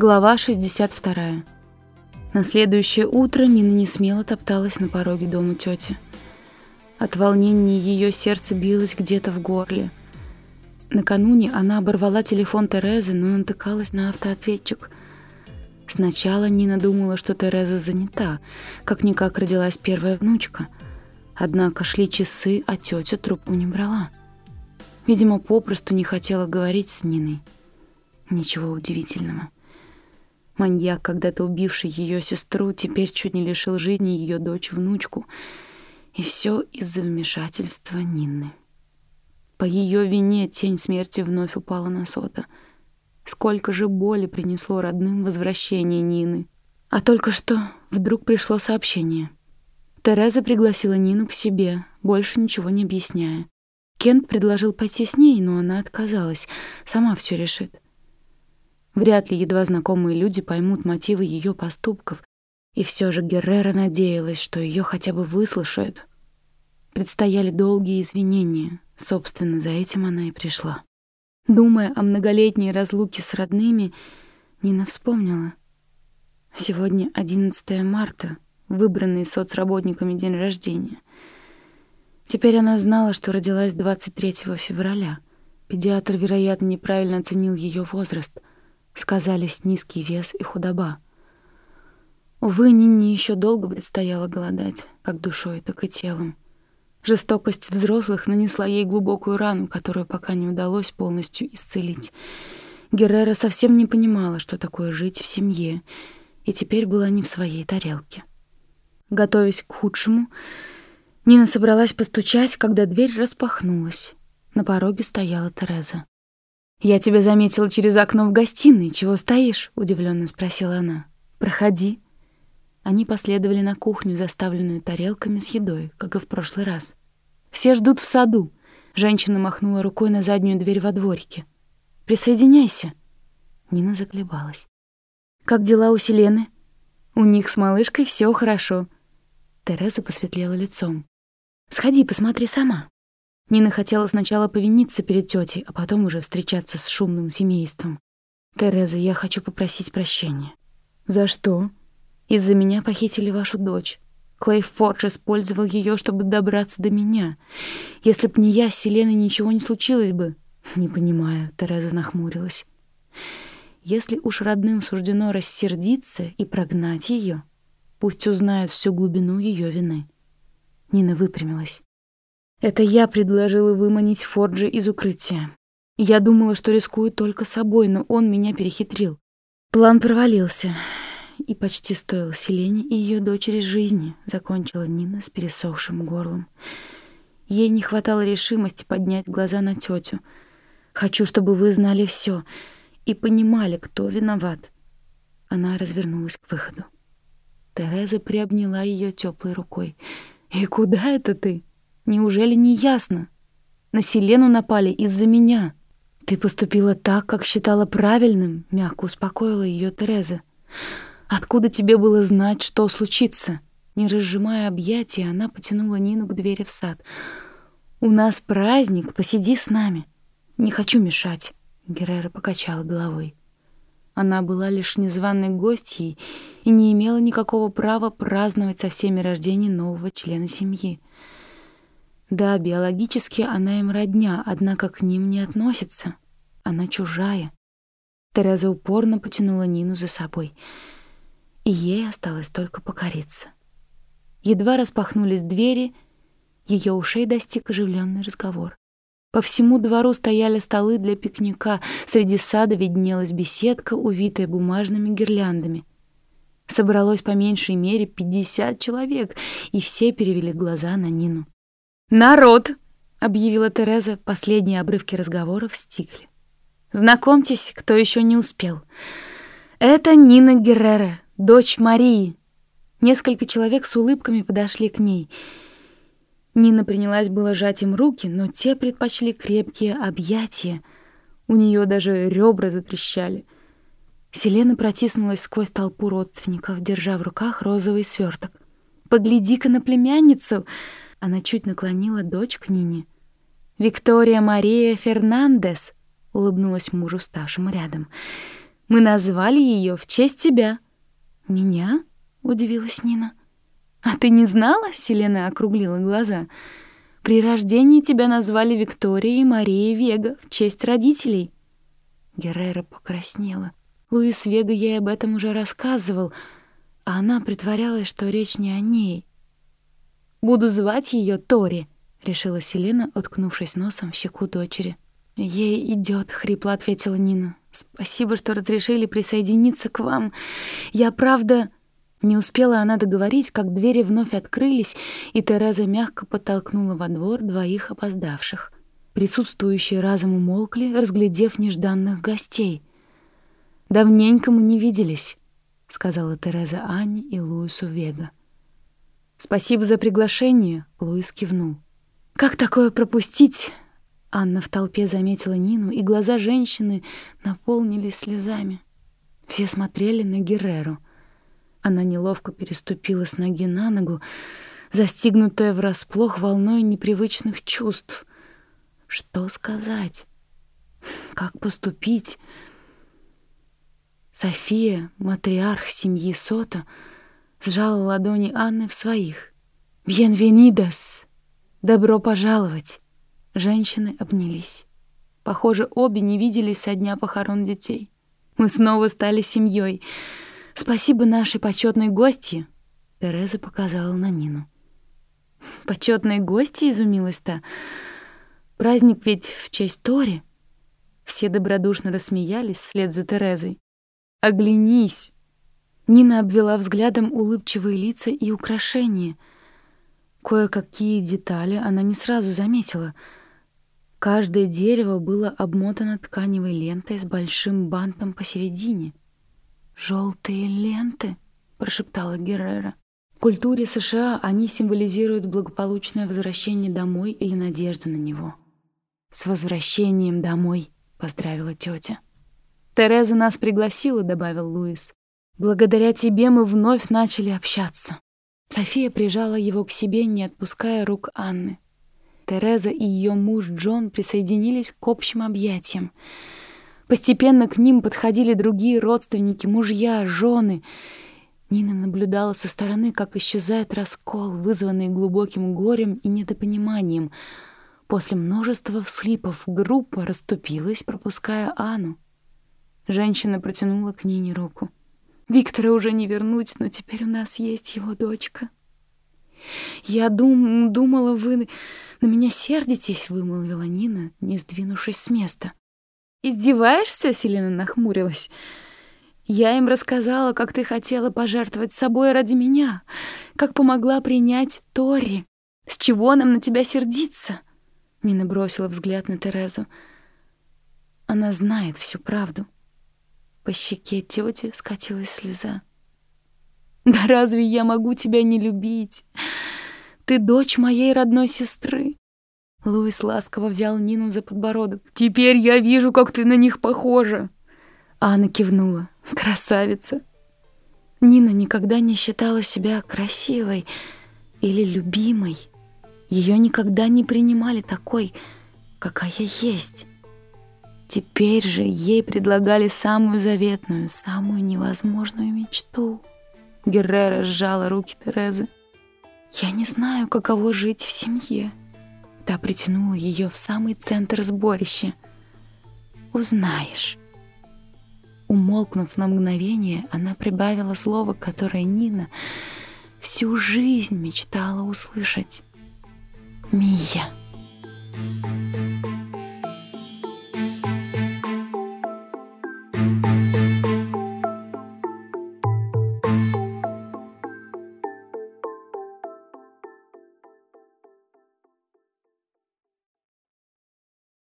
Глава 62. На следующее утро Нина не смело топталась на пороге дома тети. От волнения ее сердце билось где-то в горле. Накануне она оборвала телефон Терезы, но натыкалась на автоответчик. Сначала Нина думала, что Тереза занята, как-никак родилась первая внучка. Однако шли часы, а тетя трубку не брала. Видимо, попросту не хотела говорить с Ниной. Ничего удивительного. Маньяк, когда-то убивший ее сестру, теперь чуть не лишил жизни ее дочь-внучку. И все из-за вмешательства Нины. По ее вине тень смерти вновь упала на Сота. Сколько же боли принесло родным возвращение Нины. А только что вдруг пришло сообщение. Тереза пригласила Нину к себе, больше ничего не объясняя. Кент предложил пойти с ней, но она отказалась, сама все решит. Вряд ли едва знакомые люди поймут мотивы ее поступков, и все же Геррера надеялась, что ее хотя бы выслушают. Предстояли долгие извинения, собственно, за этим она и пришла. Думая о многолетней разлуке с родными, Нина вспомнила. Сегодня 11 марта, выбранный соцработниками день рождения. Теперь она знала, что родилась 23 февраля. Педиатр, вероятно, неправильно оценил ее возраст — сказались низкий вес и худоба. Увы, Нине еще долго предстояло голодать, как душой, так и телом. Жестокость взрослых нанесла ей глубокую рану, которую пока не удалось полностью исцелить. Геррера совсем не понимала, что такое жить в семье, и теперь была не в своей тарелке. Готовясь к худшему, Нина собралась постучать, когда дверь распахнулась. На пороге стояла Тереза. «Я тебя заметила через окно в гостиной. Чего стоишь?» — удивленно спросила она. «Проходи». Они последовали на кухню, заставленную тарелками с едой, как и в прошлый раз. «Все ждут в саду». Женщина махнула рукой на заднюю дверь во дворике. «Присоединяйся». Нина заколебалась. «Как дела у Селены?» «У них с малышкой все хорошо». Тереза посветлела лицом. «Сходи, посмотри сама». Нина хотела сначала повиниться перед тетей, а потом уже встречаться с шумным семейством. «Тереза, я хочу попросить прощения». «За что?» «Из-за меня похитили вашу дочь. Клей Фордж использовал ее, чтобы добраться до меня. Если б не я, с Селеной ничего не случилось бы». «Не понимаю», — Тереза нахмурилась. «Если уж родным суждено рассердиться и прогнать ее, пусть узнают всю глубину ее вины». Нина выпрямилась. Это я предложила выманить Форджа из укрытия. Я думала, что рискую только собой, но он меня перехитрил. План провалился. И почти стоил Селене и ее дочери жизни, закончила Нина с пересохшим горлом. Ей не хватало решимости поднять глаза на тетю. «Хочу, чтобы вы знали все и понимали, кто виноват». Она развернулась к выходу. Тереза приобняла ее теплой рукой. «И куда это ты?» Неужели не ясно? На Селену напали из-за меня. Ты поступила так, как считала правильным, мягко успокоила ее Тереза. Откуда тебе было знать, что случится? Не разжимая объятия, она потянула Нину к двери в сад. У нас праздник, посиди с нами. Не хочу мешать, Геррера покачала головой. Она была лишь незваной гостьей и не имела никакого права праздновать со всеми рождение нового члена семьи. Да, биологически она им родня, однако к ним не относится. Она чужая. Тереза упорно потянула Нину за собой, и ей осталось только покориться. Едва распахнулись двери, ее ушей достиг оживленный разговор. По всему двору стояли столы для пикника, среди сада виднелась беседка, увитая бумажными гирляндами. Собралось по меньшей мере пятьдесят человек, и все перевели глаза на Нину. «Народ!» — объявила Тереза. Последние обрывки разговоров стихли. «Знакомьтесь, кто еще не успел. Это Нина Геррера, дочь Марии». Несколько человек с улыбками подошли к ней. Нина принялась было жать им руки, но те предпочли крепкие объятия. У нее даже ребра затрещали. Селена протиснулась сквозь толпу родственников, держа в руках розовый сверток. «Погляди-ка на племянницу!» Она чуть наклонила дочь к Нине. «Виктория Мария Фернандес», — улыбнулась мужу, ставшему рядом. Мы назвали ее в честь тебя». «Меня?» — удивилась Нина. «А ты не знала?» — Селена округлила глаза. «При рождении тебя назвали Викторией Марией Вега в честь родителей». Геррера покраснела. Луис Вега ей об этом уже рассказывал, а она притворялась, что речь не о ней. «Буду звать ее Тори», — решила Селена, уткнувшись носом в щеку дочери. «Ей идет, хрипло ответила Нина. «Спасибо, что разрешили присоединиться к вам. Я, правда...» Не успела она договорить, как двери вновь открылись, и Тереза мягко подтолкнула во двор двоих опоздавших. Присутствующие разом умолкли, разглядев нежданных гостей. «Давненько мы не виделись», — сказала Тереза Анне и Луису Вега. «Спасибо за приглашение», — Луис кивнул. «Как такое пропустить?» Анна в толпе заметила Нину, и глаза женщины наполнились слезами. Все смотрели на Герреру. Она неловко переступила с ноги на ногу, застигнутая врасплох волной непривычных чувств. Что сказать? Как поступить? София, матриарх семьи Сота, сжала ладони Анны в своих. «Бьенвенидас! Добро пожаловать!» Женщины обнялись. Похоже, обе не виделись со дня похорон детей. Мы снова стали семьей. Спасибо нашей почетной гости. Тереза показала на Нину. Почетные гости, изумилась та. Праздник ведь в честь Тори. Все добродушно рассмеялись вслед за Терезой. Оглянись. Нина обвела взглядом улыбчивые лица и украшения. Кое-какие детали она не сразу заметила — Каждое дерево было обмотано тканевой лентой с большим бантом посередине. «Желтые ленты?» — прошептала Геррера. В культуре США они символизируют благополучное возвращение домой или надежду на него. «С возвращением домой!» — поздравила тетя. «Тереза нас пригласила», — добавил Луис. «Благодаря тебе мы вновь начали общаться». София прижала его к себе, не отпуская рук Анны. Тереза и ее муж Джон присоединились к общим объятиям. Постепенно к ним подходили другие родственники, мужья, жены. Нина наблюдала со стороны, как исчезает раскол, вызванный глубоким горем и недопониманием. После множества всхлипов группа расступилась, пропуская Анну. Женщина протянула к Нине руку. «Виктора уже не вернуть, но теперь у нас есть его дочка». «Я дум думала, вы на меня сердитесь», — вымолвила Нина, не сдвинувшись с места. «Издеваешься?» — Селена нахмурилась. «Я им рассказала, как ты хотела пожертвовать собой ради меня, как помогла принять Тори. С чего нам на тебя сердиться?» Нина бросила взгляд на Терезу. Она знает всю правду. По щеке тети скатилась слеза. Да разве я могу тебя не любить? Ты дочь моей родной сестры. Луис ласково взял Нину за подбородок. Теперь я вижу, как ты на них похожа. Анна кивнула. Красавица. Нина никогда не считала себя красивой или любимой. Ее никогда не принимали такой, какая есть. Теперь же ей предлагали самую заветную, самую невозможную мечту — Геррера сжала руки Терезы. «Я не знаю, каково жить в семье». Та притянула ее в самый центр сборища. «Узнаешь». Умолкнув на мгновение, она прибавила слово, которое Нина всю жизнь мечтала услышать. «Мия».